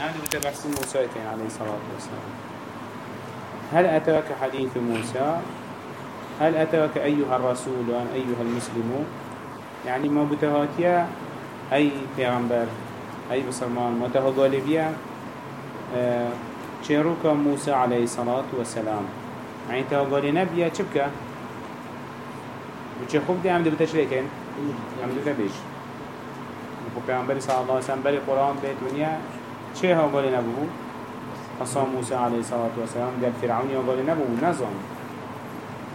هذا بتبحث موسى عليه الصلاة والسلام هل أتاك حديث موسى؟ هل أتاك أيها الرسول وأن أيها المسلمون يعني ما بتهاتيا أي پیغمبر أي بسرمان ما تها غالبيا چروك موسى عليه الصلاة والسلام؟ يعني تها غالي نبيا چبكا وچه دي عمد بتشريكين عمد تبيش وخو پیغمبر صلى الله عليه وسلم بري قرآن بيت ونيا چه ها غالي نبو قصا موسى عليه الصلاة والسلام دي فرعون يا غالي نبو نظام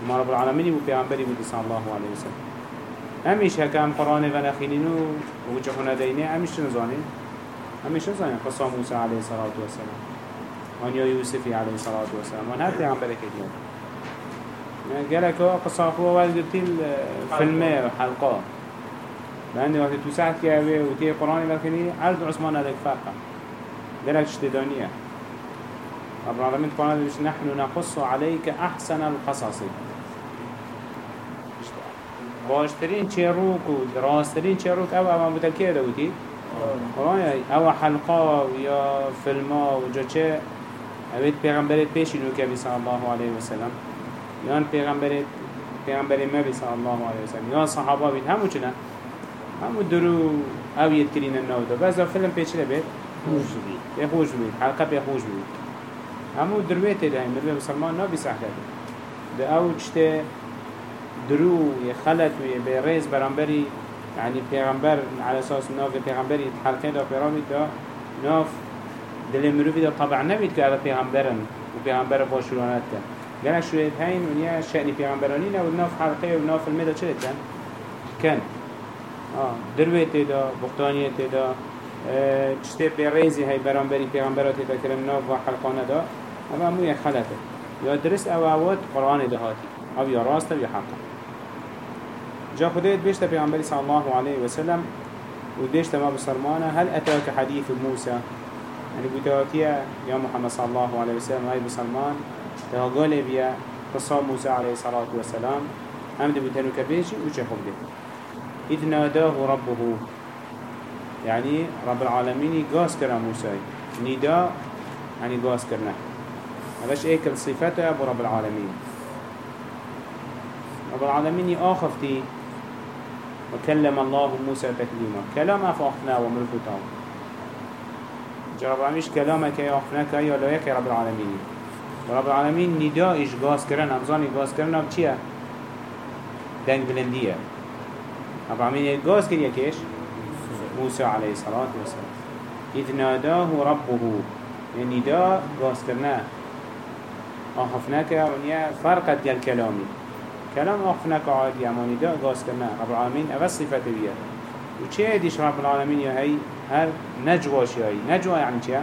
ما رب العالمين و پیغمبری بودی صلی الله علیه وسلم همیش هکم قرآن و نخیلین و وجه هندینه همیش نزانین همیش نزانین قصة موسى عليه الصلاة والسلام. وانيا يوسفي عليه الصلاة والسلام. وان هر پیغمبر کدیم قالك قصة أخوة والدتي الفيلمة وحلقات لأن وقت توسعت كأوي وتي قرآن لكني عرض عثمان هذا فرقة قالك اشتدانية رب العالمين قال نحن نقص عليك أحسن القصص. باشترين چروك و دراسترين چروك أو أو متكيه دوتي أو حلقه یا فیلما و جا چه؟ اوید پیغمبرت پیشی نو که صلی الله علیه وسلم یان پیغمبرت پیغمبر ما صلی الله علیه وسلم یان صحابه بید همو چنه همو درو أو ید کرین النو دو بس فیلم پیش لبید خوش بید حلقة بی خوش بید همو درویت ده. مروی مسلمان نبی سحکت ده. أو چته درو خلط و بريز برانبري يعني پیغمبر على أساس ناف پیغمبری حلقه دا پیرامید دا ناف دل مروفی دا طبع نبید که على پیغمبرن و پیغمبر باشورانت کن گنه شوید هین و نیا شأنی پیغمبرانی نه و ناف حلقه و ناف المدا چه کن؟ کن. دروی تیدا بختانی تیدا چته پیریزی های برانبری پیغمبرات تیدا کرن ناف و حلقانه دا. اما همو یک خلطه. یا درست أو آوات قرآن دهاتی. أو یا راست یا حقا جا خديت بيشت پیغمبر صلى الله عليه وسلم وديشت ما بسرمانه. هل أتاك حديث موسى يعني بتواتيا يا محمد صلى الله عليه وسلم هاي بسلمان تها قال بيا قصة موسى عليه الصلاة والسلام حمد بتنو كبيشي وچه خبده إذ ناداه ربه. يعني رب العالمين قاس كرا موسى. نداء يعني قاس كرنا هذاش ايك الصفات أبو رب العالمين. رب العالمين آخفتي وكلم الله موسى تكليما. كلام أفاقنا وملكوتا جرب عميش كلامك يا أخناك يا لايك يا رب العالمين. رب العالمين نداء إيش غاز كرن أمزاني غاز كرن بچيه دنگ بلندية. رب العالمين غاز كريا كيش؟ موسى عليه الصلاة والسلام. إذ ناداه ربه. نداء غاز كرنا. أخفناك ونيا فرقت جل كلامي. كلام أخفناك عادي عماني دا غاز كنا رب العالمين أغا صفة بيه وچه هديش رب العالمين يا هاي؟ هر نجواش يا هاي؟ نجوا يعني چه؟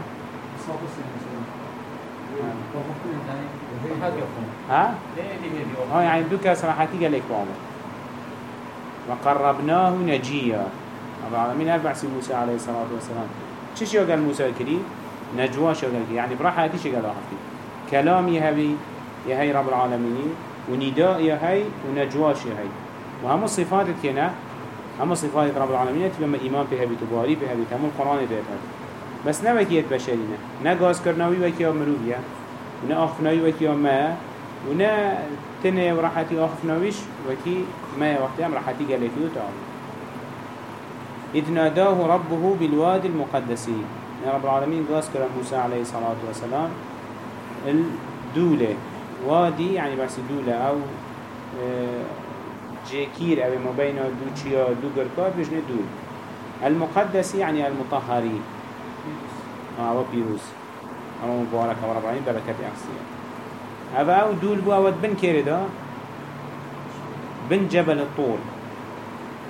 ها؟ ها؟ يعني دو كاس راحتي قال لك بابا وقربناه نجيا. رب العالمين هل بحث موسى عليه الصلاة والسلام. چش يقال موسى كري نجواش يقال يعني براحتي قال آخر؟ كلامي هبي يا هاي رب العالمين ونداء هاي ونجواش هاي وهم صفات كنا هم صفات رب العالمين تبما إيمان بها بتباري بها بتهم القرآن بها بس نوكيت بشرينا. نقاس كرناوي وكيا مروفيا ونا أخفناوي وكيا ما. ونا تنه وراحتي أخفناويش وكي ما وقتها راحتي قال فيه تعالى إذ ناداه ربه بالوادي المقدس يا رب العالمين قاس موسى عليه الصلاة والسلام الدولة. وادي يعني بس دولة أو آه، جيكير أو ما بين دو چيا دو بجنة دول المقدس يعني المطهري آه، أو بيروس أو مبارك أو ربعين بركة أحسية هذا أو دول بو أود بن كيردا بن جبل الطور.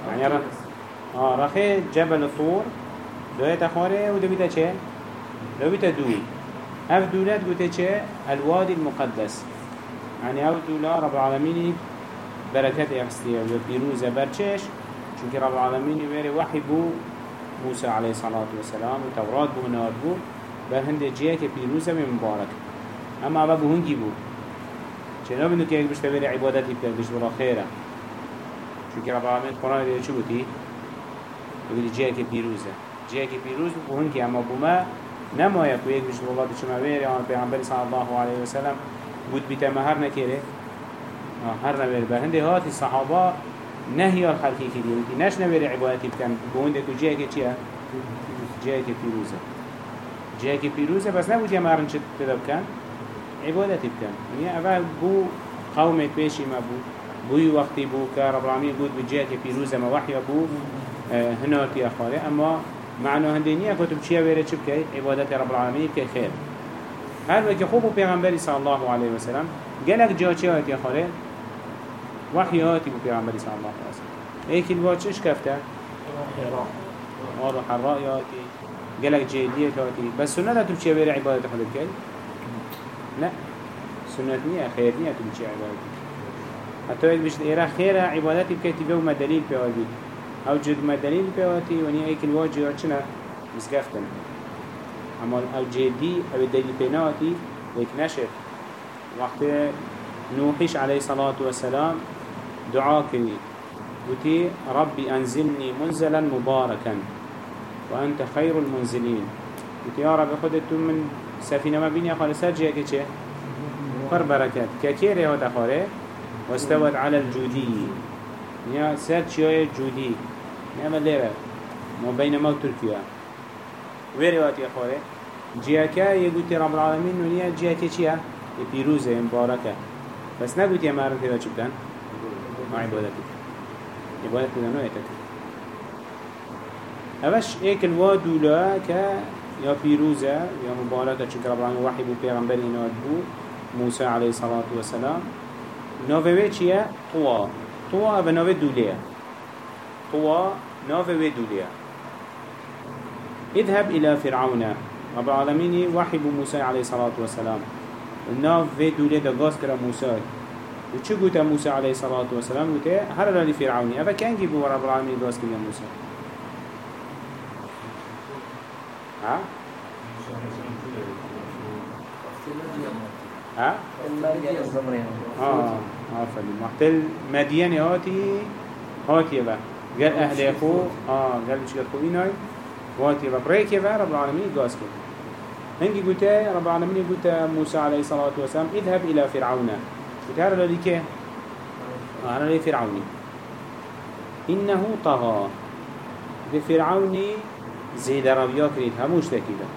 يعني رخ آه رخي جبل الطور. دوية أخواري ودبيتا چه؟ دويتا دول. هف دولات قلت چه؟ الوادي المقدس. يعني أو دولا رب العالمين بركات اخستيه وبيروزة برچش چونك رب العالمين ويري وحي بو. موسى عليه الصلاة والسلام وتوراة بو نار بو. برهند جيه كبيروزة مبارك اما ابا بو هنگي بو. چنو بندو که یک بشته بری عبادتی بکر بشت برا خیره. چونکه رب العالمین قرآن دیده چو بودی؟ يقول جيك بيروزة جيك بيروز وهنك أما بما نما يكو يك بجد والله دي شما بيري عن پیغمبر صلى الله عليه وسلم بود بيتا مهر نكيري هر نبير بهندي هاتي الصحابة نهي الخلقي كده ودي نش نبير عبادتي بكن بوندك جيك چيا جيك بيروزة جيك بيروزة بس نبود يا مهرن شد تدبكن عبادتي بكن يعني أفا بو قومت بيشي ما بو. بوي وقتي بو كرب العالمين قد بجيك بيروزة ما وحي بو آه هناكي أخاري أما معنى هندينية كتب چيا ويري چه بكي عبادت رب العالمين بكي خير هر وكي خوبو پیغمبری صلى الله عليه وسلم قالك جا چه هاتي أخاري وحي هاتي بو پیغمبری صلى الله عليه وسلم ايك الواتش إيش كفته؟ آر حراء. ياتي قالك جيدية هاتي بس سنة تب چيا ويري عبادت خود لا سنة نية خير نية تب چيا عبادت؟ حتى يك بيشت إيرا خيرا عبادتي بكي تبقى ما دليل بيوالبيت أو جد ما دليل بيواتي وني ايك الواجه وچنا مسكفتن اما أو جدي أو دليل بيناتي ويك نشر وقت نوحيش عليه الصلاة والسلام دعاء كري وتي ربي أنزلني منزلا مباركا وأنت خير المنزلين وتي يا رب خدت من سفينة ما بيني خالص سجيه كيشي خر بركات كثير هو تخاره واستوت على الجودي يا سات شوية جودي نعم الليرة ما بين ما تركيا ويروات يا خوي جياكا يقول رب العالمين ونيا جياكا چيا يبيروزة مباركة بس نقول يا مارن كذا شبتان ما عبادتك عبادتك ده نوعتك أبش إيك الوادولا كا يا بيروزة يا مباركة شكر رب العالمين وحي بو پیغمبر إناد بو موسى عليه الصلاة والسلام. نوفي چيا طوا. طوا أبا نوفي دوليا طوا نوفي ودوليا اذهب إلى فرعون. رب العالمين وحي بو موسى عليه الصلاة والسلام. ناف في دوليا دا غاز كرا موسى وچه قوتا موسى عليه الصلاة والسلام قوتا هر لي فرعوني أفا كان جيبو رب العالمين غاز كرا موسى ها؟ ها؟ آه عفوا محتل مدين هاتي هاتي با قال أهل اخو آه قال مش قال خويناي هاتي با بريك با رب العالمين قاس كده هنجي قلت رب العالمين قلت موسى عليه الصلاة والسلام اذهب إلى فرعون. قلت هذا الذي كه هذا الذي فرعوني إنه طغى بفرعوني زيد رويا كريد هموش تكيدا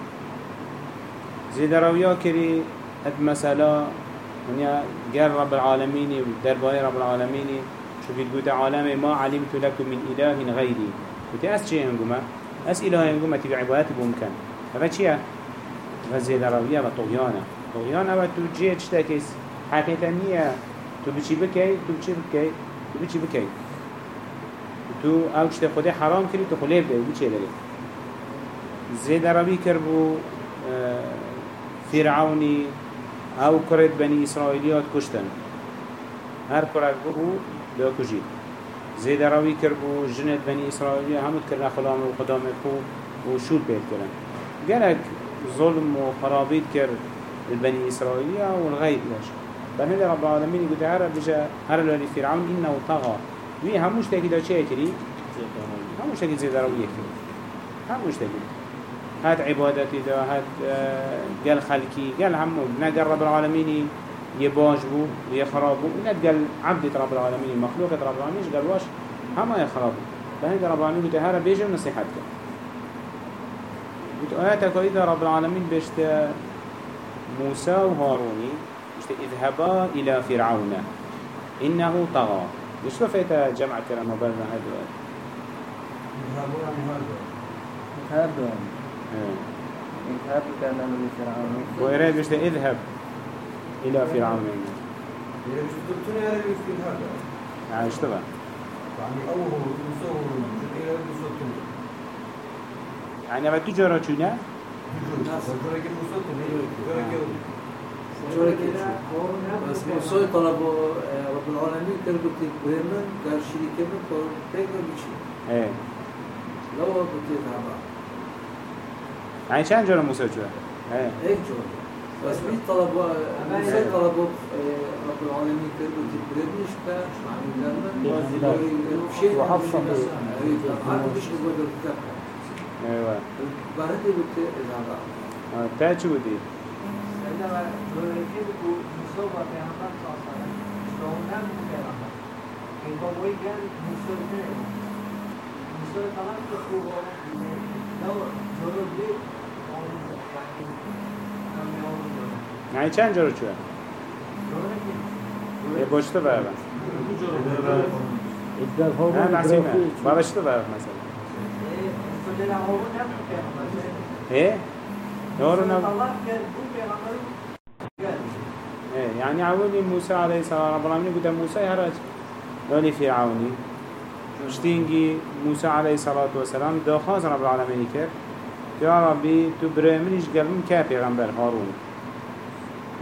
زيد رويا كريد هاد مسألة ونيا قال رب العالمين ودرباي رب العالمين شو بيقول عالم ما علمت لكم من إله غيري قلت أس شيء ينقوم أس إله ينقوم تبع عبادات بمكان هذا شيء غزيد روية وطغيانة طغيانة وتوجيه تشتكيس حقيقة نية تو بچی بکی تو بچی بکی تو چه خود حرام کردی تو خلیب ده بچی لگه زید عربی کربو فرعونی أو کرد بنی اسرائیلیات کشتن هر کرد بو بیا کجید زید عربی کربو جنت بنی اسرائیلی همود کرد خلام و خدام خو و شول بید کرن گلک ظلم و خرابید کرد البني إسرائيل والغيب لاش بني رب العالمين يقول تعالى بجا هر لولي فرعون إنه طغى وي هموش تاكي دا چه كري هموش تاكي زيد روية كري هموش تاكي هات عبادتي دا هات قال خلقي. قال همو نقل رب العالمين يباش بو ويخراب بو. نقل عبدة رب العالمين مخلوقة رب العالمين. قال واش؟ هما يخراب بني رب العالمين تعالى بيجا ونصيحتك قلت آياتك إذا رب العالمين بيشت موسى وهاروني بيشت اذهبا إلى فرعون. إنه طغى. وش فيت جمع كلام مبالنا هذا؟ اذهب اذهب كان من فرعون وإراد بيشت اذهب إلى فرعون. يعني اشتغل يعني ما تجرى بس موسى طلب رب العالمين قلت بهمن قال شريك من قال تقدر بشي إيه. لو قلت يذهب يعني چند جرى موسى جوا إيه إيه جو بس مين طلب موسى طلب رب العالمين كربو تبريدش كا شيء وحفصة. عارف مش بقدر الكتاب أيوه بعد قلت إذا آه، تا چه بودی؟ عندما يجيبوا مصوبة في عمر صلى الله عليه وسلم شلون نعم في عمر يقول ويجان مصوبة مصوبة طلعت تخوه لي يعني چند جارو چوه؟ یه باشته الدار نه نسیمه بارشته بره مثلا إيه؟ نورو نب إيه يعني عوني موسى عليه السلام رب العالمين قلت موسى هرج لولي فرعوني مشتینگی موسی علیه صلات و سلام دخواست رب العالمینی کرد یا ربی تو برای منیش گلون که پیغمبر هارون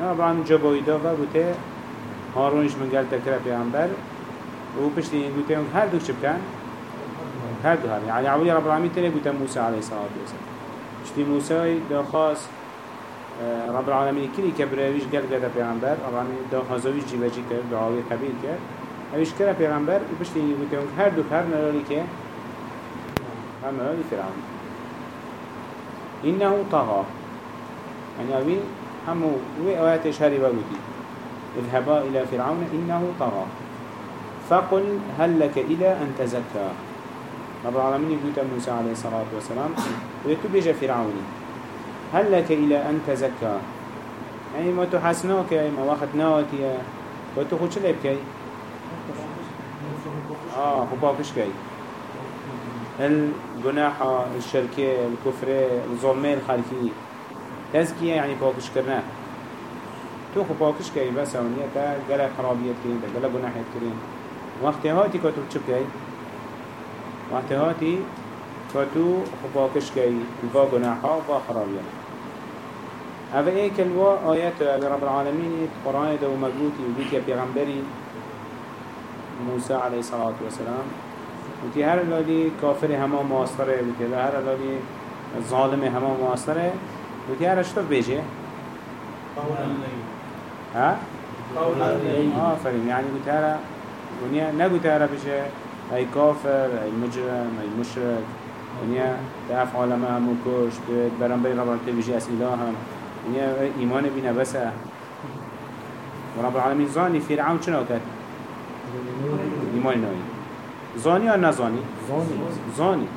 یا رب العالمین جا جبایی داخل بوده هارونش من گلتا کرد پیغمبر و پشتی این بوده گوته هر دو چه بکن؟ هر دو هر یعنی عبودی رب العالمین تره بوده موسی علیه صلات و سلام پشتی موسی دخواست رب العالمین کلی که برایش گل گل پیغمبر رب العالمین داخازویش جیوه جی کرد دعاوی قبیل کرد اويش كرا پیغمبر وبشتي قلت هر دو هر نلالي كه هم نلالي فرعون إنه طغى يعني أبي همو وآيات شهري بقولي اذهبا إلى فرعون إنه طغى فقل هل لك إلى أن تزكى رب العالمين يقول موسى عليه الصلاة والسلام ويتبج فرعوني هل لك إلى أن تزكى يعني ما تحسناك ما وقت ناتي وتخد شو لبكي آه خباكش كي الجناح الشركة الكفر الظلم الخلفي تزكية يعني باكش كرنا تو خباكش كي بس أونية تا جل خرابية كرين تا جل جناح كرين وقت هاتي كتب شو كي وقت هاتي كتو خباكش كي الفا جناحا وفا خرابية. هذا إيه كلوا آيات رب العالمين قرآن دو مجبوتي وبيت يا بيغمبري موسى عليه الصلاة والسلام. وتي هر الالي كافر هما و وتي هر الالي ظالم هما و وتي هر اشتف بيجي ها؟ آفرین. یعنی گوتره دنیا هر بشه ای کافر ای مجرم ای مشرک. دنیا دف عالم همو کشت. برم بری ربط بجی از اله هم دنیا ایمان بینه بسه و رب العالمین زانی. فرعون چنا کرد ایمان نایی زانی یا نزانی؟ زاني زانی.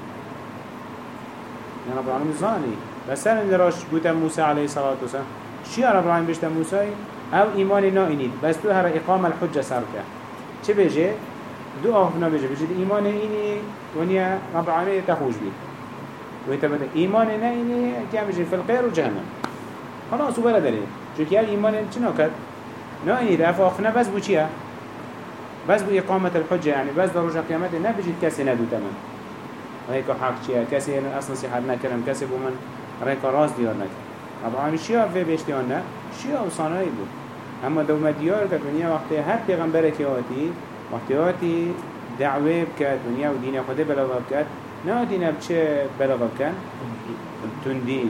يعني رب العالمين زاني بس هل اللي راش قوتا موسى عليه الصلاة والسلام. شيا رب العالمين بيشتا موسى أو ایمان ناینید. بس تو هر اقام الحجة سرکه چه بيجي؟ دو آفنا بيجي بيجي ایمان اینی ونیا رب العالمين تخوش بي ويتبدا ایمان ناینی كان بيجي في القير وجهنم خلاص وبلا دليل چون که ایمان چنا کد؟ ناینید. افا آفنا بس بو چیه؟ بس بو إقامة الحجة يعني بس درجة قيامته نبجد كسي ندو تمن هيك حق شيء كسي أصلا سحر نكرم كسي بو من ريك راس ديار نكرم. طبعا شيء في بيشتيانا شيء وصانعي بو أما دو مديار كدنيا وقت هر پیغمبرك يواتي وقت يواتي دعوه بكت دنيا ودين خده بلغة بكت نواتي نبچه بلغة بكن تندي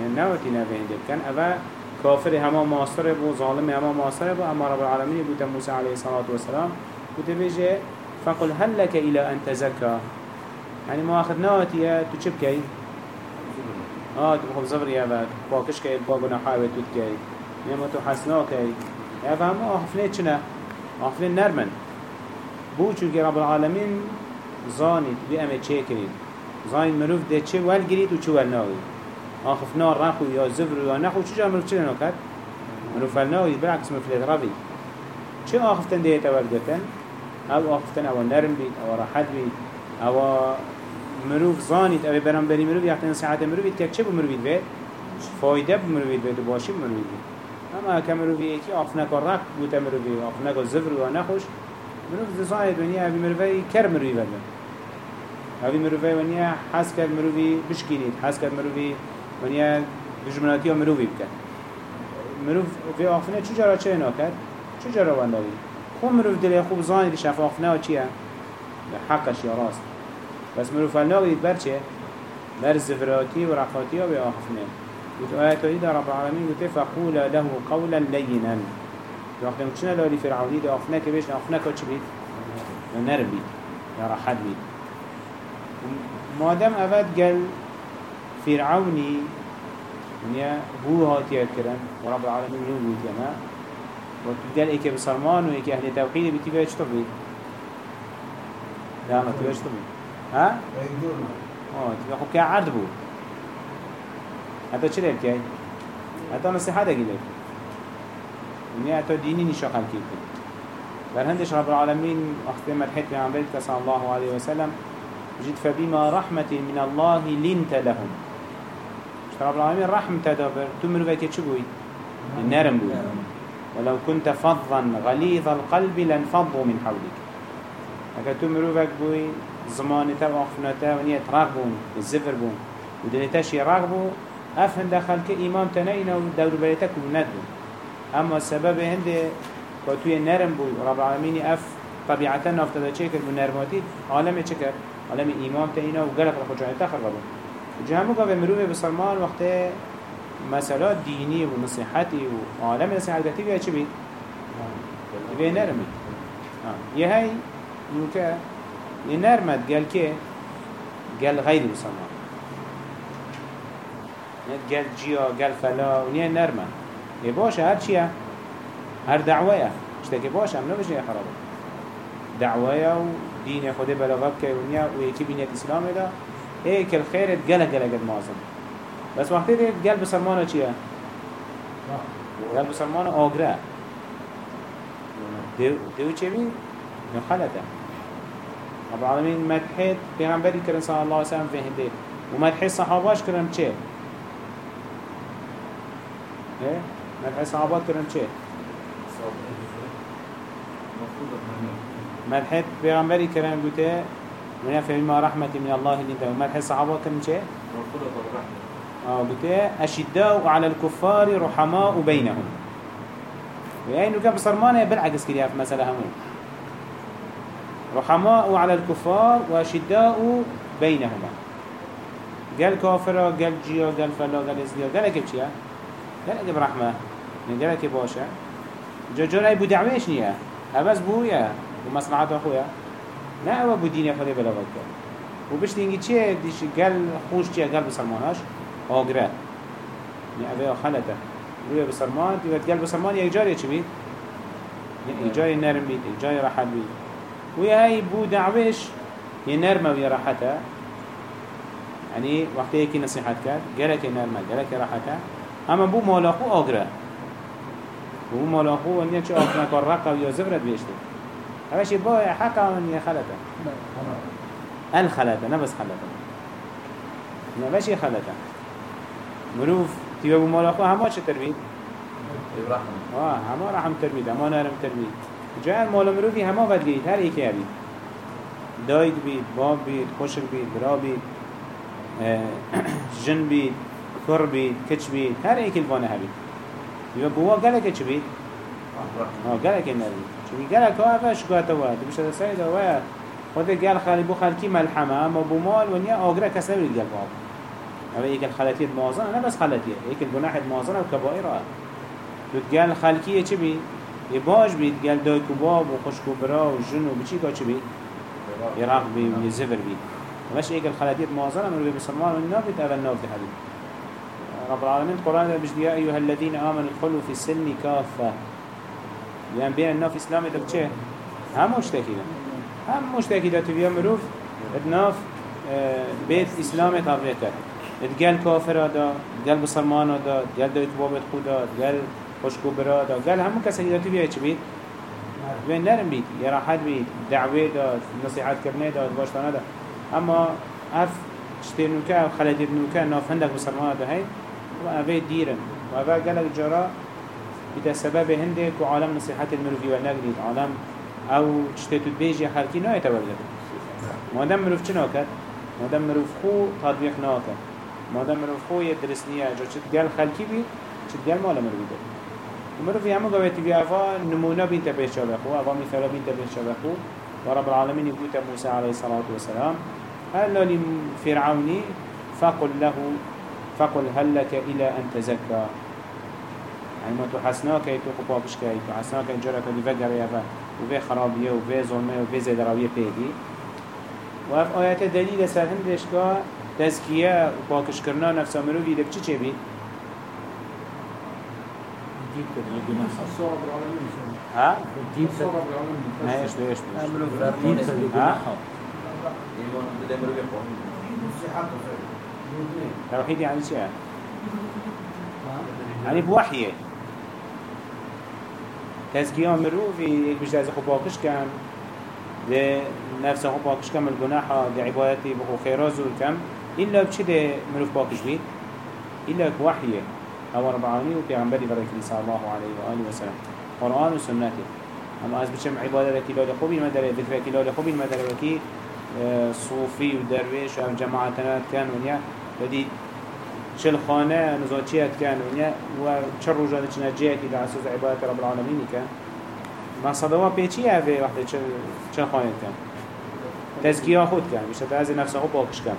يعني نواتي نبه بكن أبا كافر هما معاصره بو ظالم هما معاصره بو اما رب العالمين بوتا موسى عليه الصلاة والسلام بوتا بيجي فقل هل لك إلى أن تزكى يعني ما أخذناها تو چه بكي آه تو بخب زبر يا باكش كي باقنا حاوة تو تكي يعني ما تو حسنا كي يا فهم أخفني چنا أخفني نرمن. بو چونك رب العالمين زاني بي أمي چه كرين زاني مروف ده چه ول گريد و چه ول ناوي آخفنا رخو یا زبر یا نخو چجا مروف چه نکد؟ مروف الناوی بالعکس مفلت روی چه آخفتن دیت اول گتن؟ أو آخفتن أو نرم بید أو راحت بید أو مروف زانید أو برانبری مروف یحتی نصیحت مروفید که چه بمروفید بید؟ فایده بمروفید بید و باشی بمروفید بید اما که مروفی ایکی آخفنک رک بوتا مروفی آخفنک زبر یا نخوش مروف زانید ونیا اوی مروفی کر مروفی بلن اوی مروفی ونیا حس کرد مروفی بشکینید حس کرد مروفی ونیا دجمناتی ها مروفی بکن مروف في آخفنه چو جرا چه ناکد؟ چو جرا ونداوی؟ خوب مروف دل خوب زانی اف آخفنه چیه؟ حقش یا راست بس مروف الناغی دید بر چه؟ بر زفراتی و رقاتی ها به آخفنه قلت آيات إذا رب العالمين قلت فقول له قولا لينا وقت مكشنا لولي فرعوني ده أخناك بيش أخناك وش بيت نرم بيت يا راحت بيت ما دام أفاد فرعوني ونيا هو هاتي الكرم ورب العالمين هو بيت يما وقال إيكي بسلمان وإيكي أهل توحيد بيتي بيش تبيت لا ما تبيش تبيت ها؟ آه تبقى خب كي عرض بو حتى چه لب كي؟ حتى نصيحة دا قلب ونيا حتى ديني نشا خلقي كي برهندش رب العالمين أختي مرحيت بعمرك صلى الله عليه وسلم. جد فبما رحمة من الله لنت لهم. رب العالمين رحمة دابر تمر بك تشبوي النرم بوي ولو كنت فظا غليظ القلب لانفضوا من حولك. اگر تو مروفك بوي زمانتا و آخفناتا و نیت رغ بون الزفر بون و دلتاش رغ بو اف هنده خلق امام تنين و دور بلتا كونت بون أما السبب هنده توی نرم بو رب العالمين أف طبيعتا نافتدا چه کرد بو نرماتی عالم چه کرد عالم امام تنين و گلق رخو جانتا خرق بون جهمو قابل مروفه بسلمان وقت مسالات ديني و نصيحتي و عالم نصيحتي بيها چه بيت؟ بيها نرمي آه. يهي نوكا نرمد قال كي قال غير مسلمان. قال جيا قال فلا ونيا نرمى يا باشا هر چيا هر دعوية اشتكي باشا منو بجنيا خرابه. دعوية ودين خده بلغب كي ونيا ويكي بنية اسلام دا هيك الخير قال قال قد معظم بس وقتی دید قال بسلمانه چیه؟ قال بسلمانه آگره دو, دو چه بید؟ نخلته رب العالمين مدحت پیغمبری کرن صلی الله علیه وسلم فهنده و مدحت صحاباش کرن چه؟ إيه؟ مدحت صحابات کرن چه؟ مدحت پیغمبری کرن گوته من فبما رحمة من الله لنت ومدحت صحابات کرن چه؟ آه گوته اشداء على الكفار رحماء بينهم يعني كان بصرمانه بالعكس كده في مسألة همون رحماء على الكفار وشداء بينهما قال كافر قال جيا قال فلا قال ازديا قال لك بشيا قال لك برحمة قال لك باشا جوجون اي بدعويش نيا هبس بويا ومصلحة اخويا لا هو بدين يا خلي بلا غلط وبش تيجي چه ديش قال خوش چه قال بسلماناش آگره. يعني أبي خلته روی بسرمان تبت قال بسرمان يا جاري چه بيت يا جاري نرم بيت يا جاري راحت بيت ويا هاي بو دعوش ينرمى ويا راحتها يعني وقت هيك نصيحت كات جالك نرمى جالك راحتها أما بو مالاخو أجرى بو مالاخو ونيا شو أخنا كرقة ويا زبرة بيشتي هذا شيء با حقا ونيا خلته الخلته نبس خلته نبس خلته مروف تيجي بو مالاخو هما شو تربيت آه هما رحم تربيت هما نرم تربيت جای مال مروفی همه بد گیرید هر ایکی هبید داید بید باب بید خوشک بید برا بید جن بید کر بید کچ بید هر ایکی الوانه هبید. و بوا گلک چه بید؟ آه گلک نرید چون گلک ها اوه شکایت وا تو بشه سعید اوه خود گل خالی بو خلکی ملحمه اما بو مال و نیا آگره کس نبید گل باب اوه ایک الخلطیت موازنه نه بس خلطیه ایک الگناحت موازنه و کبائره تو گل خلکیه چه بید؟ یه باش بید گل دای کباب و خشک و برا و جن و بچی که چی بید؟ یه رق بید و یه زفر بید وش ایک الخلاتیت موازنه من رو بسلمان و نافت اول نافت حبید رب العالمين القرآن بجد يا أيها الذين آمنوا ادخلوا في السلم كافة يعني بين الناف إسلام ده بچه هم ده هم مشتكي ده تبيا مروف الناف بيت إسلام تابعه كر اتقال كافر ده اتقال بسلمان ده اتقال ده اتبابت خدا اتقال خوشکو برا دا قال همون کسی که تو بیای چی بید؟ بین نرم بید یه راحت بید دعوه داد نصیحت کرنه داد باشتانه داد اما اف شتی نوکه و خلدی نوکه ناف هندک بسرمانه ده هی؟ و اوه دیرن و اوه قلق جرا بيتا سبب هندك وعالم نصيحات المروفي والنقليد عالم أو شتي تبيجي حركي ناي تبرد ما دام مروف چه ناكد ما دام مروف خو تطبيق ناكد ما دام مروف خو يدرس نيا جو چت قال خلقي بي چت قال مالا مروفي ده ومرو في همو قويت بي أفا نمونا بنت بيش شابخو أفا مثالا بنت بيش شابخو ورب العالمين يقول موسى عليه الصلاة والسلام قال له فرعوني فقل له فقل هل لك إلى أن تزكى يعني ما تحسناك يتو قباقش كي تحسناك انجرك لفقر يفا وفي خرابية وفي ظلمة وفي زدراوية بيدي وف آيات دليل سر هندش که تزکیه و پاکش کرنا نفس مروی ده چی چه بید؟ ها؟ نه إيش إيش ها؟ توحيد يعني شيء يعني بوحيه تزكية مروفي يك بيش لازم خباكش كان ده نفسه خباكش كم الجناحة ده عبادتي بخو خيرات زور كم إلا بشي ده مروف باكش بيت إلا بوحيه أو ربعاني وبيغنبري بركي صلى الله عليه وآله وسلم قرآن وسنته أما أز بشم عبادتي لولا خوبي المدري ذكرك لولا خوبي المدري وكي آه، صوفي ودرويش وهم جماعتنا كان ونيا ودي چل خانه نزاچیت کن ونیا و چه روزانه چه نجیتی در اساس عبادت رب العالمین کن ما صدوا پیچی اوه وقتی خانه کن؟ تزکیه خود کن میشه تا از نفسه خود پاکش کن.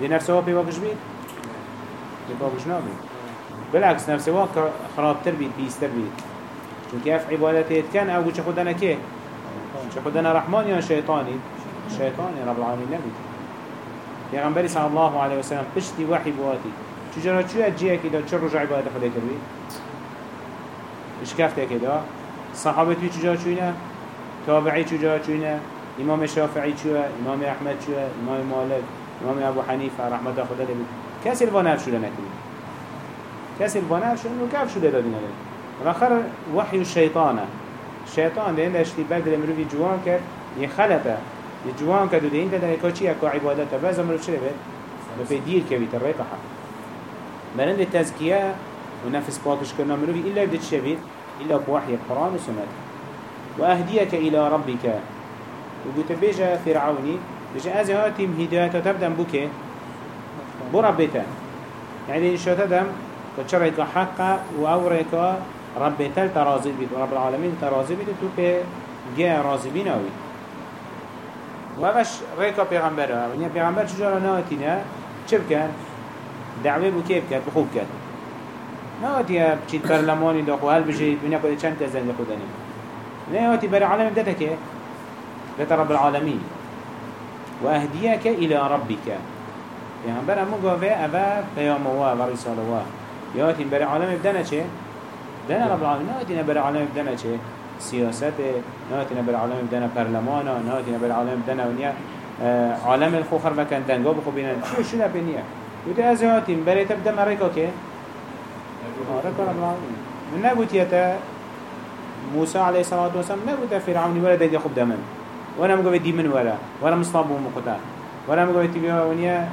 دی نفسه خود پاکش بید دی پاکش نبید بالعکس نفسه خود خرابتر بید بیستر بید چونکه اف عبادتت کن او چه خودنا که چه خودنا رحمان یا شیطانی؟ شیطانی رب العالمین نبید پیغمبری صلی الله علیه و سلم پشتی وحی بواتی چجورا چوی اجیه که دا چه رجع عبادت خدا کروی؟ اشکفته که دا صحابه توی چجورا چوینه؟ تابعی چجورا چوینه؟ امام شافعی چوه؟ امام احمد چوه؟ امام مالک؟ امام ابو حنیفه رحمت خدا لبید کسی الوانه افشوله نکرید کسی الوانه افشوله نو که افشوله دادی نده و وحی الشیطانه الشيطان ده اشتي بدل مروفي جوان کرد یه خلطه جوان كدو انت ده كاچي اكو عبادته بعض أمر شنو بيت بفي دير كبي تريت حق بلند التزكية ونفس باكش كنا مروي إلا بدت شبيت إلا بوحي القرآن والسنة وأهديك إلى ربك وقلت بيجا فرعوني بيجا أزهاتهم هداية تبدأ بك بربتا يعني شاء تدم تشريك حقا وأوريك ربتا ترازي بيت ورب العالمين ترازي بيت تو بي جاء رازي بيناوي و اوش ریکا پیغمبر ها ونیا پیغمبر چجارا نهاتینه چه بکن؟ دعوه بو که بکن بخوب کن نهاتیه بچید پرلمانی داخو. هل بجید ونیا کده چند تزن لخودنی نهاتی برای عالم بدته که بيت رب العالمين. وأهديك إلى ربك. پیغمبر همو گاوه اوه پیام واه و رسال واه یاتی برای عالم بدنه چه؟ دنه رب العالمين. نهاتی برای عالم بدنه چه؟ سياسات نهاتنا بالعالم بدنا برلمانا نهاتنا بالعالم بدنا ونيا آه، عالم الخوخر مكان دنگا بخو بينا شو شو نبنيا وده أزهاتين بري تبدأ مريكا كي ركا رب من نقول يتا موسى عليه الصلاة والسلام نقول فرعون ولا دي يخب دمن. ولا مقوي دي من ولا ولا مصطاب ومقتا ولا مقوي تبيا ونيا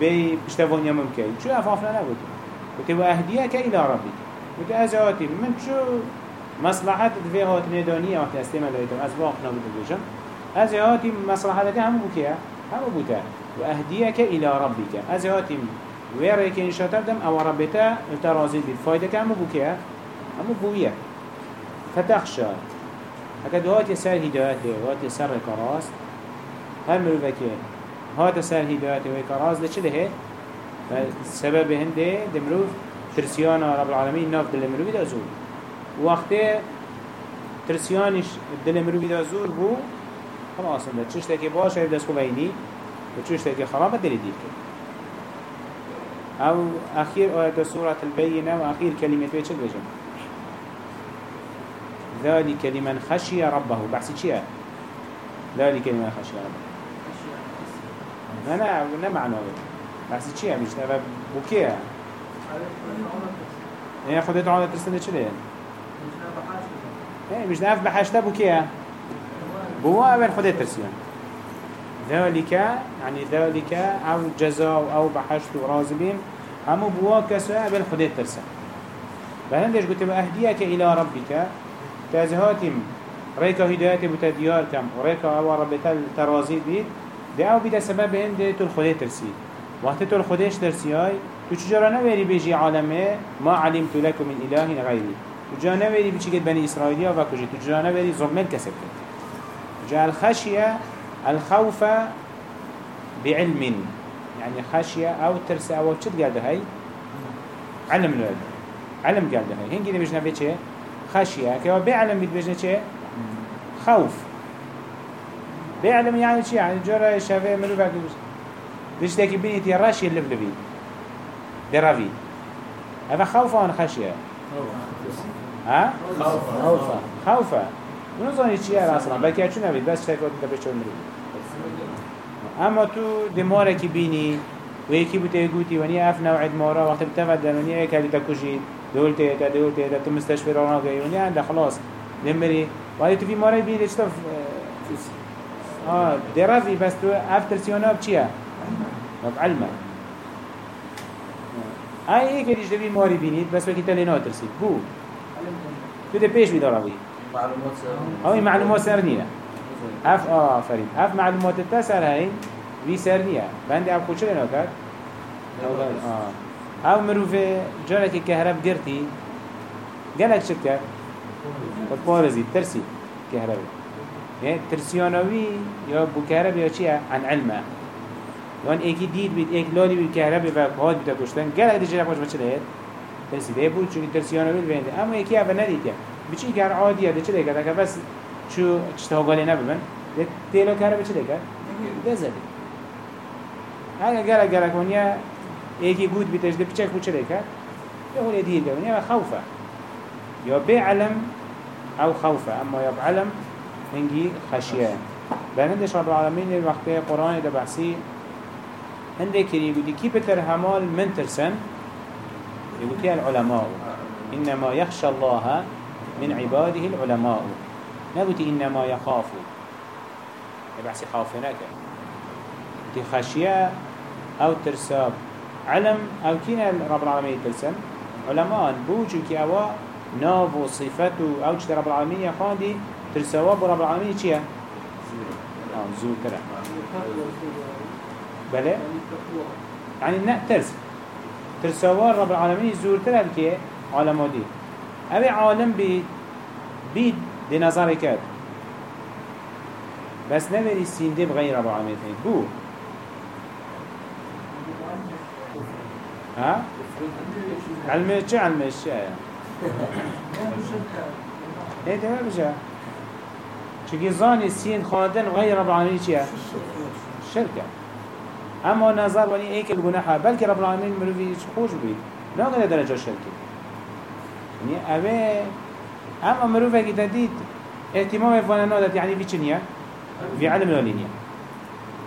بي بشتفون يمم كي شو أفافنا نقول وتبقى أهديك إلى ربك وتأزهاتين من شو مصلحت في هات ندانية وقت استعمال دايتم از واقنا بتبجم از هاتي مصلحتك هم بكيا هم بوتا وأهديك إلى ربك از هاتي ويريك إن شاء تبدم أو ربتا الترازي بالفايدة هم بكيا هم بويا فتخشى هكذا هاتي سر هدايته وهاتي سر كراس هم مروفك هات سر هدايته وكراس ده چه ده فسبب هنده دمروف ترسيانا رب العالمين ناف دل مروفي ده زول وقتی ترسیانش دل مروی دا زور بو خلاص انده چشت که باشه دست خوب اینی و چشت که خراب دلی دیر کرد. أو اخير آيات سورة البينة واخير كلمة چه بجم ذلك لمن خشي ربه. بحث چيه ذلك لمن خشي ربه. لا لا لا معنى بحث چيه مش نفا بوكيه يعني خدت عادة ترسنة چليه إيه مش نعرف بحشته بو كيه بو أول خده ترسيان. ذلك يعني ذلك أو جزاء أو بحشت ورازبين همو بوا كسو أول خده ترسيان بهندش قلت بأهديك إلى ربك. تازهاتم ريكا هدايات بتديار كم وريكا أو ربك ترازي بيت ده أو بيدا سبب هنده تل خده ترسي. وقت تل خدهش ترسيهاي تو چجارا نويري بيجي عالمه ما علمت لكم من إله غيري. وجا نویری بچی کد بنی اسرائیلی و کجی؟ تو جا نویری ظلمت کسب کد جا الخشیه الخوف بعلم يعني خشية أو ترس أو تشد قال هاي علم الولد علم قال هاي هنجي نبيجنا بيتشي خشية كيو بيعلم بيت بيجنا چه؟ خوف. بيعلم يعني چي يعني جورا شافه منو باقي بيشتكي بيني تي راشي اللف لبي درافي هذا خوف عن خشية ها؟ خوفا خوفه. منو زانی چیه أصلا؟ بلکه چون نبید بس فکر کنید به چون اما تو دماره که بینی و یکی بوده گوتی ونی اف نوع دماره وقت بتفدن ونی یک هلی تکوشید دولته تا دولته تا تو مستشفی رانا گئی ونی عنده خلاص. نمری ولی تو في ماره بینی چطور؟ آه درافي بس تو اف ترسيونا بچيه رب علمه. آه. إيه كديش دبي ماري بینید بس وكي تلي ناترسید. بو. تو ده پیش بیدار اوی اوی معلومات سر نیه اف آفرین. اف معلومات تا سر هین وی سر نیه بند اف خود چلی نکرد او مروفه جاره که کهرب گرتی گلک چه کرد؟ خود پارزی ترسی کهرب. ترسیانوی یا بو کهرب یا چیه؟ عن علمه. یعنی وان ایکی دید بید ایک لالی بید کهرب و قاد بیده کشتن. گلک دیجه نخوش بچه دهید. ترسي ده بود چونی ترسيانوي الوينده اما ايكي اوه ندید بچی کار عادیه ده چه دیگه که بس شو چتا گالی نبمن ده تیلو کاره بچه دیگه ده زدی اگه گره گره کنیا یکی گود بیتش ده بچه بچه دیگه ده هو دیر گونیا خوفه. یا بعلم أو خوفه. اما یا بعلم هنگی خشیه. بنندش رب العالمین الوقت قرآن ده بحثی هنده کری بودی. کی بتر همال من ترسن؟ يقول العلماء. إنما يخشى الله من عباده العلماء. نقول إنما يخافوا يبحث خوفناك تي خشية أو ترساب. علم أو كنا رب العالمين ترسم. علماء بوجو كي أوا ناف وصفته أو كده رب العالمين يخان دي ترسواب رب العالمين چيه؟ آه زور ترى. بله يعني نا ترس ترسوار رب العالمين زور ترى كي عالم دي أبي عالم بي بيد دي نظر كاد بس نبري سينده بغير رب العالمين بو. ها؟ علم چه؟ علم الشيء إيه ده بجا. چونكي زاني سين خاندن غير رب العالمين چيه شركة اما نظر وني ايك الجناحة بلكي رب العالمين مروفي خوش بي لا غير درجة شركة يعني اوه اما مروفه كي تديد اهتمام فانا نادت يعني في چنية في علم لولينية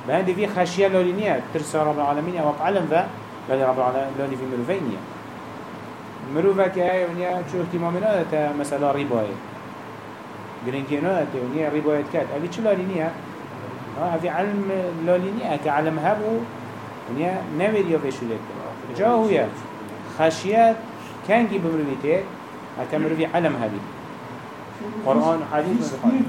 بهندي في خشية لولينية ترسى رب العالمين أو علم ذا بل رب العالمين في مروفينية مروفه كي ونيا شو اهتمام نادت مثلا رباية گرنگی نادت ونيا رباية كات اوه چه لولينية في علم لولينية كعلم هبو ونيا نوير يا في شلك جا هو خشية كان جيب مروفيته هكا مروفي علم هبي قرآن وحديث القرآن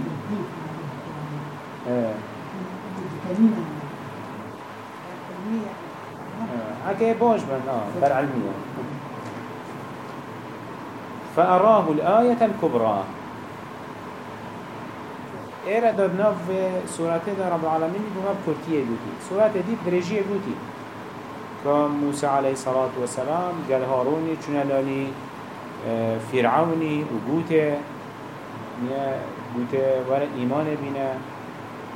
هكا باش من آه بر علمية فأراه الآية الكبرى. إيرا دادنا في سورة دا رب العالمين بما بكرتية قوتي سورة دي درجية قوتي كان موسى عليه الصلاة والسلام قال هاروني چنا لاني فرعوني وقوته نیا گوته ور ایمان بینه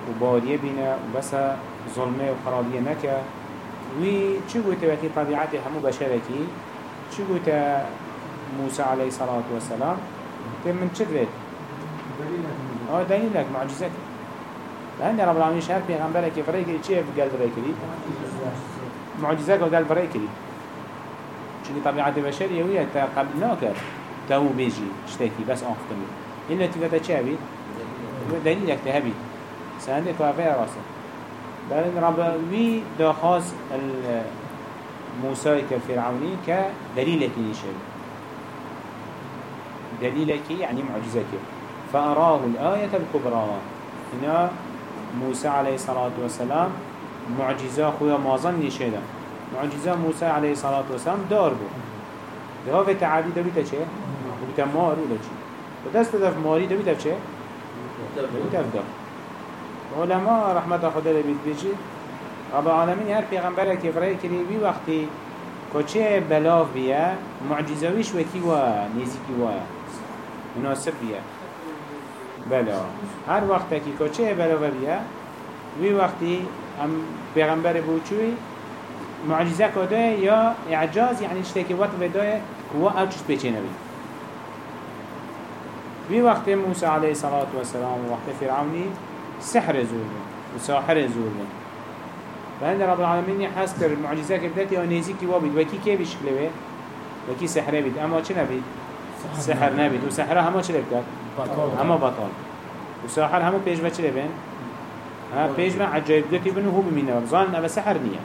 و بادیه بینه و بس ظلمه و خرابیه نکه وی چی گوته وکی طبیعت همو بشره کی چی گوته موسى عليه الصلاة والسلام تم من شدرت آه دليلك معجزك لأن رب العالمين شهر پیغمبره که فرای کری چیه؟ في قلب فرای کری معجزك و قلب فرای کری چونی طبیعت قبل ناکر تا هو بيجي اشتاكي بس آنخ كمي إلا تبقى تشابي دليلك تهبي سهندك وعفية راسه بل رب وي داخاز موسى كالفرعوني كدليلك نشابي دليلك يعني معجزك فأراه الآية الكبرى هنا موسى عليه الصلاة والسلام معجزة خويا مازن نشيدا معجزة موسى عليه الصلاة والسلام دار بو ده في تعدي ده بيتا چه؟ بيتا مار ولا چه؟ ودست ده ماري ده بيتا چه؟ بيتا ده علماء رحمة خدا ده بيت بيجي رب العالمين هر پیغمبر که فرای کری بی وقتی کچه بلاف بیه معجزویش وکی و نیزیکی و مناسب بیه بلا هر وقت که کچه بلا و وی وقتی هم پیغمبر بوچوی معجزه کده یا اعجاز یعنی شده که وقت بده قوه او چیز پیچه نوی وی وقت موسی علیه صلاة و سلام وقت فرعونی سحر زور و ساحر زورده و هنده رب العالمین حس کر معجزه کرده یا نیزی که وابید کی که بشکله کی سحره بید. اما چه نبید؟ سحر نبيد وسحر هما چه بكت هما بطل وساحر هما بيجوا چه بين ها بيجوا عجائب قتي بنو هو بمينه بظن أبا سحر نية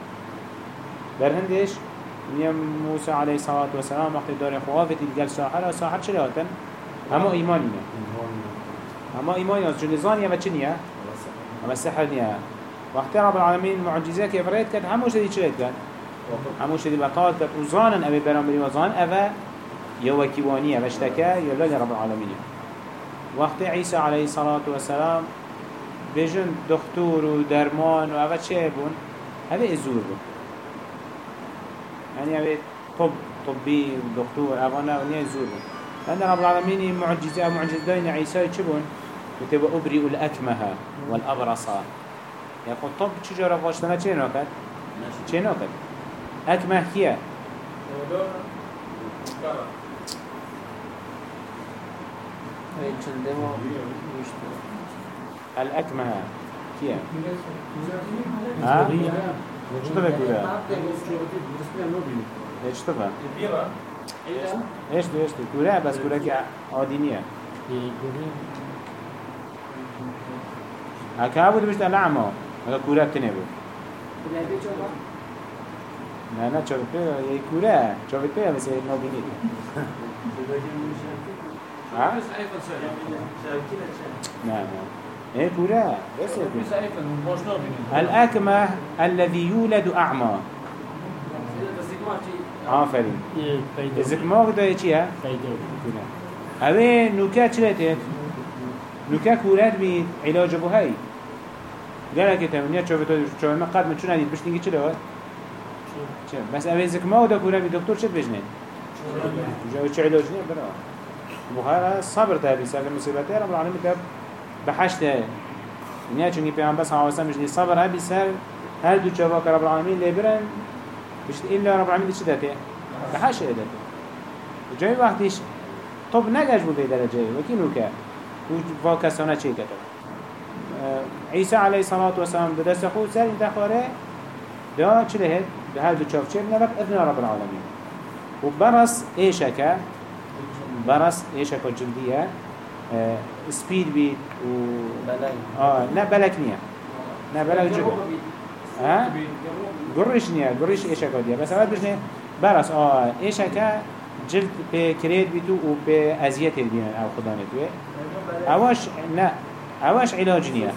برهندش نيا موسى عليه الصلاة والسلام وقت دار خوافت الجل ساحر ساحر چه لهاتن هما إيمانية هما إيمانية جنزانية ما چه نية أما سحر نية وقت رب العالمين معجزة كفريت كانت هموش دي چلت كانت هموش دي بطال. كانت وزانا أبي برامبري وزان أبا يوكيوانية بشتكا يبلغ رب العالمين. وقت عيسى عليه الصلاة والسلام بيجن دكتور ودرمان وأبا شابون هذا إزور بون؟ يعني أبي طب طبي ودكتور أبانا ونيا إزور بون. لأن رب العالمين معجزة معجزة دين عيسى يشبون وتبقى أبرئ الأكمه والأبرصة يقول طب چجورا واشتنا چه ناكد؟ چه ناكد؟ اكمه كيه؟ هاي چنده ما وشتو الأكمة. كيه؟ ها؟ شو تبقى كورا؟ إيش تبقى؟ إيش؟ دو إيش دو كورا بس كورا كي عادينية هكا بود بشت الأعمى هكا كورا بتنه بود نه نه چاوت پی یه کوره چاوت پی بس یه نابینید ها؟ نه نه إيه كورا بس. الأكمه الذي يولد أعمى. آفرين الزكماغ ده چیه؟ كورا اوه نوكا چلتت؟ نوكا كورات بي علاج بو هاي قالك تمنيا شوفت شوفت ما قد من شو نديد بش تيجي چلو چه بس اوه زكماغ ده كورا بي دكتور شد بجنة؟ جو چه علاج نية؟ برا. بخارا صبر تابي سال مصيبته رب العالمين تاب بحشته نیا چونی پیامبر صلی الله علیه و سلم مجنی صبر هبی سر هر دو جواب رب العالمین لیبرن بشت إلا رب العالمين چی داته بحش داته جای وقتیش طب نگاش بو به درجه وکی نوکه و کسانه چی کتب عیسی علیه الصلاة والسلام ده دست خود سر این دخواره ده چی لهد ده هر دو چاف چه بنبت اذن رب العالمين و برس ایشکه برس ایشکه جلدیه آه، سپید بید و بلاي آه نه بلک نیه نه بلک جلو ها؟ قرش نيا قرش إيش كوديا بس أول بجنه برس آه إيش كا جلد به كريد بيتو و به ازيت الدين أو خدانة. توي اواش لا. اواش علاج نيا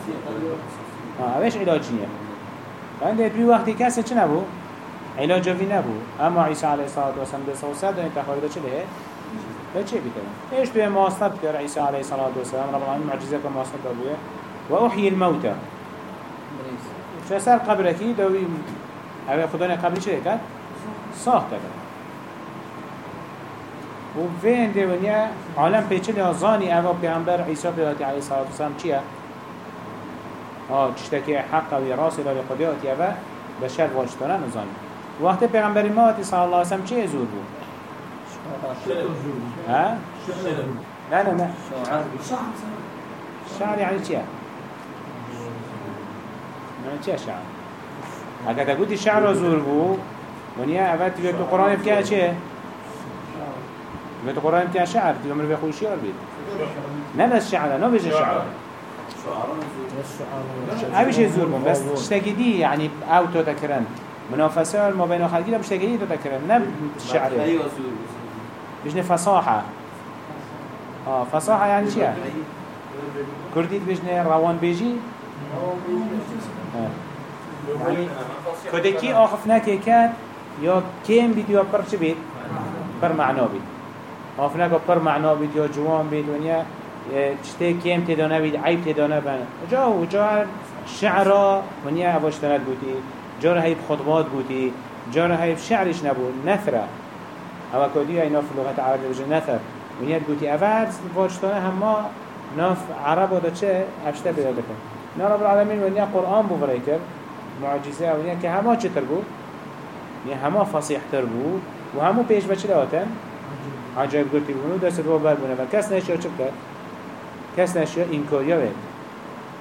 آه اواش علاج نيا عند بي وقت كاس چه نبو علاج وی نبو أما عيسى عليه الصلاة والسلام ده سوسه ده تخارج چه ده چه بيتم؟ إيش به مواصلات كر عيسى عليه الصلاة والسلام؟ رب العالمين معجزه كمواصلات ابوه وأحيي الموتى. شو سر قبرکی دوی اوه خدا نه قبری چه کرد؟ ساخت کرد و وین دنیا عالم پیچه آزانی اوه پیغمبر عیسی پیغاتی علیه صلاة و سلام چیه؟ آه چشتکی حق و راس إلى قدیاتی اوه بشر واجتانه نزانی وقت پیغمبر ما صلی الله علیه وسلم چه زور بود؟ ها؟ نه نه شعار شعر يعني چیه؟ نه چیه شعر؟ تا گوتی شعر زور بو. ونیا اول تیگه تو قرآن بکه چیه؟ تیگه تو قرآن شعر. تیگه مرو بخوی شعر بید نه بس شعر. نه بجه شعر. اویش زور بون بس تشتگی دی یعنی أو تو تکرن منافسة ما بین خلقی بشتگی دی تو تکرن نه شعر. بجنه فصاحة. آه فصاحة يعني چيه؟ كرديت بجنه روان بيجي؟ يعني یعنی كده كي آخفنا كيكات یا کم بید یا پر چه بید؟ پر معنا بید. آفنه که پر معنا جوان بید ونيا چته کم تدانه بید عیب تدانه بند جا و جا شعرا و نیا عواشتنت بودی. جا را خطبات بودی. جا شعرش نبود. نفره. او کدی اینا لغت عربی بجه نفر و یه گوتی اورز واجتانه همه ناف عرب آده چه؟ افشته بیدا دکن نه رب العالمین و نیا قرآن بوره کرد معجزه و نیا که همه چطور بود؟ یه همه فصیح تر بود. و همه پیش بچه دواتن عجایب گرتی بونو دست رو بر بونه. و کس نشیا چه کرد کس نشیا این کاریا بید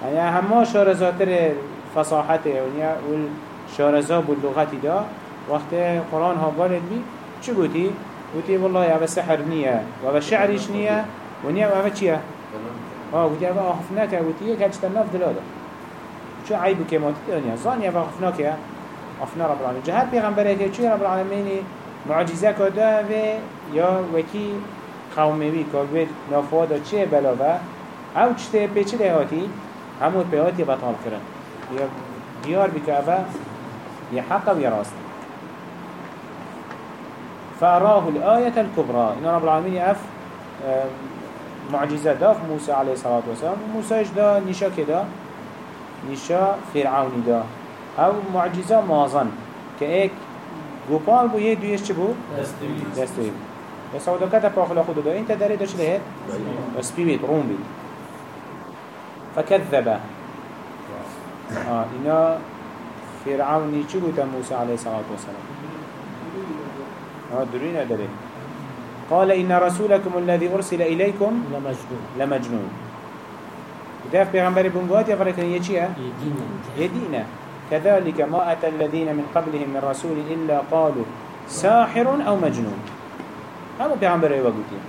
یعنی همه شارزاتر فصاحته. یعنی و نیا شارزا بود لغتی دا. وقت قرآن ها بارد بید چه گوتی؟ گوتی والله اوه سحر نیه و اوه شعریش نیه ونیا اوه چیه؟ آه گوتی اوه آخفناکه گوتی یک هجتا ناف دلاده. چه عیبو که ماتی دنیا؟ زانی اوه آخفناکه. آخفنا رب العالمین. جهر پیغمبره که چی رب العالمینی؟ معجزه کده و یا وکی قومی بی که نافوادا چه بلاوه؟ أو چته پیچه دهاتی همون پیهاتی بطال کرن. یا دیار بی که اوه یه حق و یه راست. فأراه الآية الكبرى. إن رب العالمين أف معجزة دا في موسى عليه الصلاة والسلام. موسى دا؟ نشا كدا نشا فرعوني دا. أو معجزة مازن. كأيك؟ گوپال بو یه دویش چه بو؟ دستوی بس أو دکتا پاخلا خود دا. إنت داره داشت لهت؟ بس بيت روم بيت فكذب آه إنا فرعوني چه قلت موسى عليه الصلاة والسلام. درين أدري. قال إن رسولكم الذي أرسل إليكم لمجنون. لمجنون. داف بيغمبر بنقوات يفرقن يجيها يدينا كذلك ما أتى الذين من قبلهم من رسول إلا قالوا ساحر أو مجنون. همو بيغمبر يوغوتي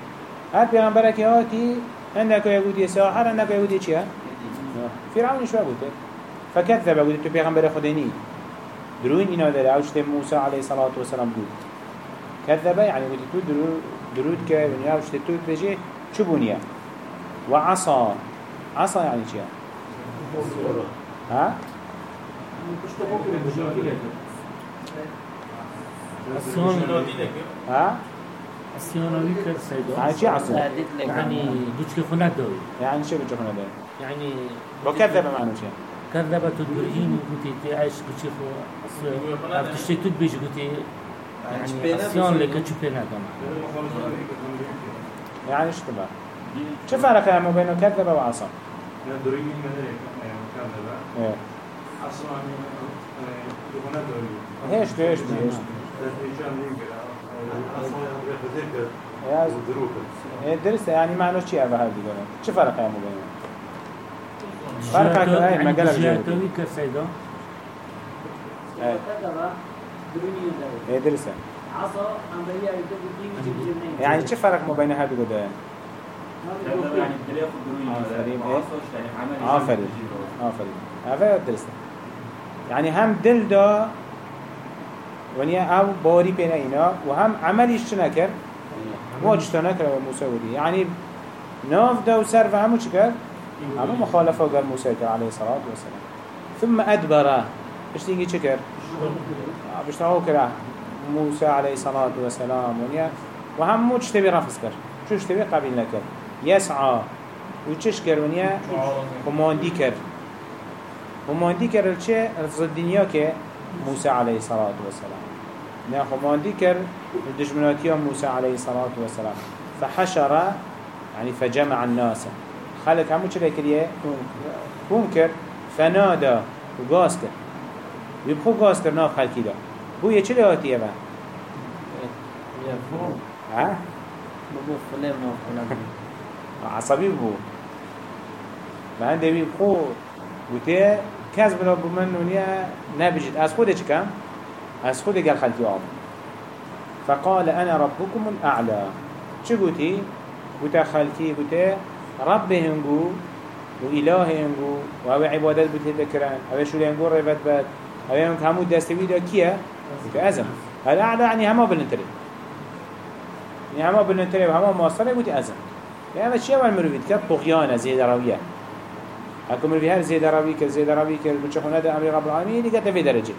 هاد بيغمبر كيهاتي عندك يقولي ساحر عندك يقولي چيا فرعون شو قلت فكذب قلت بيغمبر خديني. دروين إنا دل عوشت موسى عليه الصلاة والسلام. قلت كذب يعني قلت تو درو درود كه ونيا عوشت تو بيجي شو بنيا وعصى عصى يعني چيا ها؟ الصيانة ها؟ الصيانوي كر سيدا يعني چي عصى تعديت لك يعني دوش خنا دوي. يعني شو بتشوفنا ده يعني وكذب معناه شيء. كذبت الدرهين قلتي تعيش قلتي خو أفتشتي تد بيجي؟ قلتي يعني الصيان لك تشوفنا كمان. يعني إيش تبع. شو فرق يا ما بين كذب وعصى هيش يا إيه درست يعني معناه شيء هذا هذا يقولون شو فرق يا ما بين فرق هاي مجال الجهد إيه إيه درست عصا عملية يعني شو فرق ما بين هذا يقولون يعني آفرين، إيه؟ يعني آفرين آفرين هذا درست يعني هم دل دا ونیا آو باری پینا اینا و هم عملیش چه نکر؟ واجتا نکر و موسی ودی یعنی ناف دا و سر و همو چه کرد؟ همو مخالفة قال موسی کرد علیه الصلاة والسلام. ثم أدبره. بشت اینگی چه کرد؟ بشت هاو کرد موسی علیه الصلاة والسلام ونیا و همو چه تبی رفض کرد چوش تبی قبیل نکرد یسعا و چش کرد ونیا خماندی کرد خماندی کرد چه؟ ضد دنیا که موسى عليه الصلاة والسلام ناخو ماندي كر الدجمناتيا موسى عليه الصلاة والسلام فحشر يعني فجمع الناس خلق همو چلي كريه كر فنادى وغاز كر ويبخو غاز كر ناف خلقي دا بو يچلي هاتي ابا يفهم ها بابو فلان ما فلان عصبي بو ما عنده بيبخو وتي كاز بلا بمن ونيا نبجد از خود چكم از خود قال خلقي آب فقال أنا ربكم الأعلى چه قوتي قوتا خلقي قوتا رب هنگو و إله هنگو و أو عبادت بوده ذكران أو شو هنگو رفت بد أو هنگ همو دستوي دا كيه قوتا أزم. الأعلى يعني هما بالنتري. يعني هما بالنتري و مواصلة قوتا أزم. يعني هذا الشيء اول مروفيد كد طغيانة زي دراوية هكو مروفي هر زي دراوي كر زي دراوي كر بچخونه دا أمر رب العالمين لقد في درجة.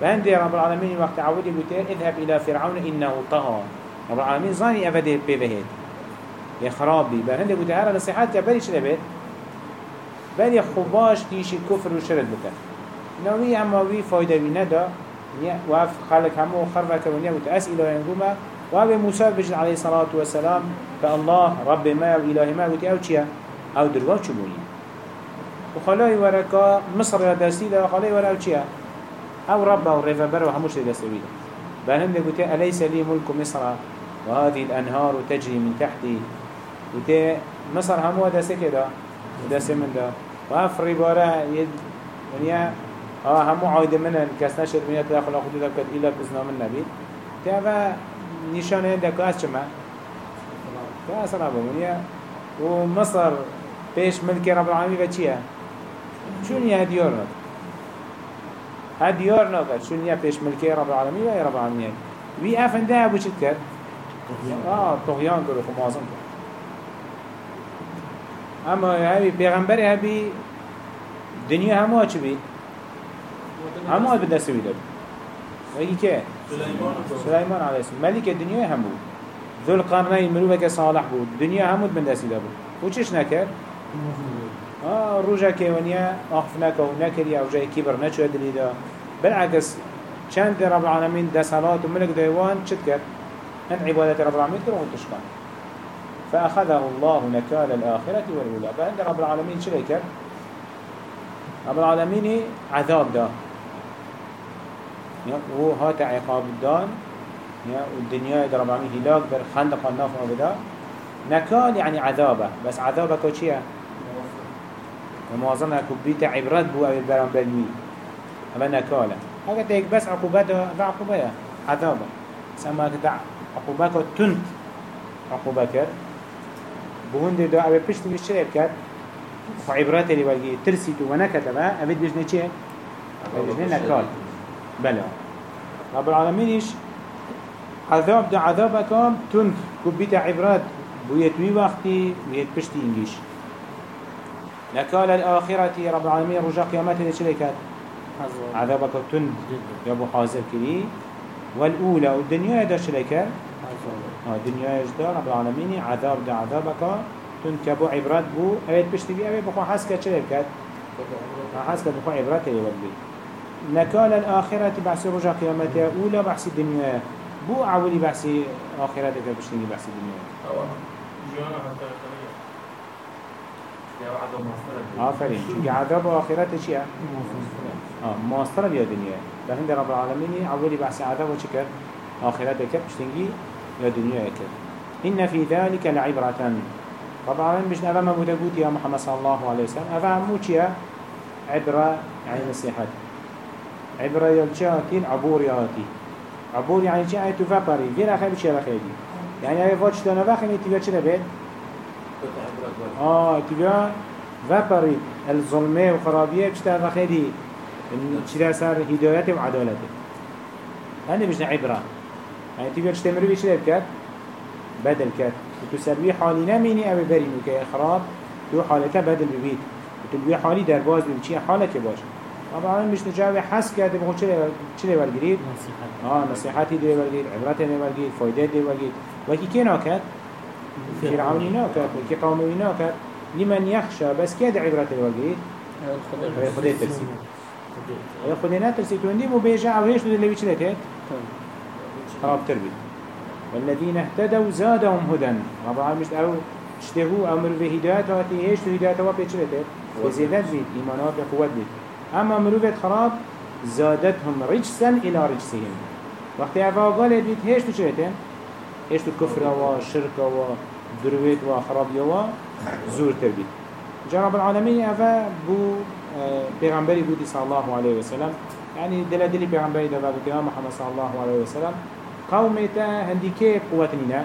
فهندي رب العالمين وقت عودي بوتير اذهب إلى فرعون إنه طغى. رب العالمين أفده بيبهد يا خرابي. فهندي بوتير هذا نصيحات كبالي شده بيت بل يخباش تيشي كفر وشرد بكر. نوی اما وی فایده وی ندا وف خلق همو خرفه كونيا وتأس إله ينقوما وابي موسى بجد عليه الصلاة والسلام فالله رب ما وإله ما وتي أو چيا أو دروا چبوني وخلاي ورقا مصر يا دستي ده خلاي ورقا أو چيا أو رب أو ريفبر وهموش دستي ده بهند قلت أليس لي ملك مصر وهذه الأنهار تجري من تحتي وتي مصر همو دستي كده دستي من ده وافري بارا يد آه همو عايد منن كس نشد من يتدخل أخذ ذلك إلا بإذن من النبي تابا نشانه دكو أس چما كأس ربا ونيا ومصر بيش ملك رب العالمين بچيه شون يا ديار نك هديار نك شون يا بيش ملك رب العالمين يا رب العالمين وي أفن ده أبو شد كر آه طغيان كرو خمازن كر اما هبي پیغمبر هبي دنیا همه چی بید؟ همه به دست ویده وکی که؟ سلیمان علیه السلام ملک دنیا هم بود ذو القرنین مروفه که صالح بود دنیا همود به دست ویده بود و چش نکرد؟ روجا که ونیا آخف نکه و نکری أو جای کبر نچوه دلیده بالعکس چند رب العالمین ده صلات و ملک دیوان چد کرد؟ ان عبادت رب العالمین کرد و تشکان فأخذه الله نكال الآخرة والأولى. فعند رب العالمين شو كر؟ رب العالمين عذاب ده و هات عقاب الدان والدنيا در رب العالمين هلاك در خندق الناف وبدا نكال يعني عذابه. بس عذابه كوشيا ومعظمها كبيت عبرات بو أبي البرام بلوي أما نكاله هذا تيك بس عقوبته عقوبة عذابه. سما كتع عقوبته تنت عقوبة بهند دا أبي بشت بيشتري كات وعبرات اللي بقى ترسي تو ونكتبه أبي بيجني شيء أبي بيجني نكال بلا رب العالمين إيش؟ عذاب دا عذاب كام تند كبيت عبرات. بويتوي وقتي بيت بشتي إنجيش. نكال الآخرة رب العالمين قيامته اللي شري كات عذابك تند يا أبو حازر كلي. والأولى والدنيا دا شري كات دنیا اجدا رب العالمین عذاب دا عذابك تون. كبو عبرات بو. اوید پشتی بی اوید بخوا حس کرد چه بکد؟ حس کرد بخوا عبرات بی نكال الآخرة بحث رجع قيامته أولى بحث الدنيا بو عولي بحث آخرته كبشتني بحث الدنيا آفرين چونك عذاب آخرته چيه؟ آه مواصلة بيا دنيا لكن رب العالمين عولي بحث عذاب وشكر آخرته كبشتنجي يا دنيا كده إن في ذلك لعبرة طبعا مش نفهم مدقوت يا محمد صلى الله عليه وسلم أفهم موشيا عبرة يعني نصيحة عبرة يلشاتين عبور ياتي عبور يعني شيء أي تفبري غير أخي بشي رخيدي يعني أي فاتش تانا بخي تبيا چه بيت آه تبيا فبري الظلمة وخرابية بشتا رخيدي چه سر هدايته وعدالته هنده مش عبرة. يعني تبي تشتمر بيش ليه بكات بدل كات وتسوي حالي نميني أبي برينو كي خراب. تو حالته بدل ببيت وتلوي حالي در باز بمشي حالك باش طبعا مش نجاوي حس كات بقول شلي شلي والجريد آه نصيحتي دي والجريد عبرتي دي والجريد فايدات دي والجريد وكي كي ناكت فرعوني ناكت وكي قومي ناكت لمن يخشى بس كده عبرتي والجريد خدي ترسي خدي نترسي توندي مبيجا وهيش اللي بيشلتت خراب تربي والذين اهتدوا زادهم هدى رب العالمين مش أو اشتهوا أمر في هدايات هاتي هيش في هدايات وابي تشلته وزيادات بيت إيمانات بيت أما مروفة خراب زادتهم رجسا إلى رجسهم. وقت أفا قالت بيت هيش تشلته هيش الكفر والشرك ودرويت وخرابية وزور تربي جاء رب العالمين أفا بو پیغمبری بودی صلی الله علیه و سلم. یعنی دل دلی پیغمبری داد محمد صلی الله علیه و سلم. قومتا هندي كيف قوتنينا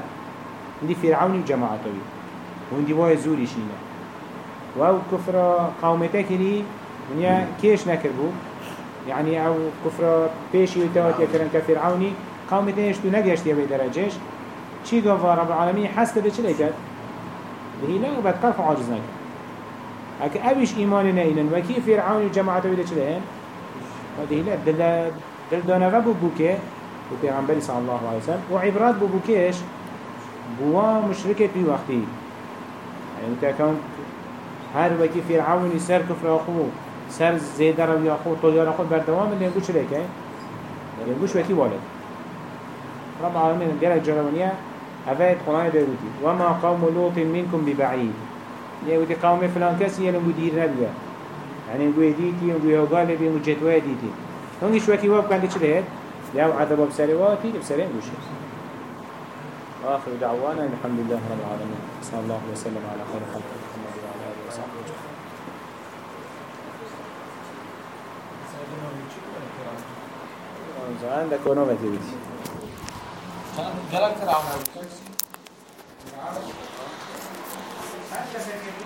هندي فرعوني وجماعته وهندي واي زوري شينا واو كفر قومتا ونيا كيش نكربو. يعني أو كفر بيشي وتوات يكرن كفرعوني قومتا يشتو نقشت يبي درجيش چي قفا رب العالمين حس كده چلي كد هي لا بعد قرف عاجز نكر اك اوش ايمان نايلن وكي فرعوني وجماعته بده چلي هن هذه لا دل دل دانا بو بوكي وبيغمبري صلى الله عليه وسلم. وعبرات بو بوكيش بوا مشركة في وقتي يعني انت كان هر وكي فرعون سر كفر أخوه سر زیده رو یا خود طولیان خود بردوام لنگو چه لیکن؟ لنگو شوکی والد. رب العالمين قال جرمانيا أفاد قرآن بيروتي وما قوم لوط منكم ببعيد يقول قوم فلان كسي يلم مدير نبيا يعني نقول ديتي نقول هقال بي مجتوى ديتي هوني شوكي واب كان تشري هاد ياو عذاب بسرواتي بسرين وشي آخر دعوانا الحمد لله رب العالمين صلى الله وسلم على خير خلق عندك ونومة تبيتي جلال كده عمل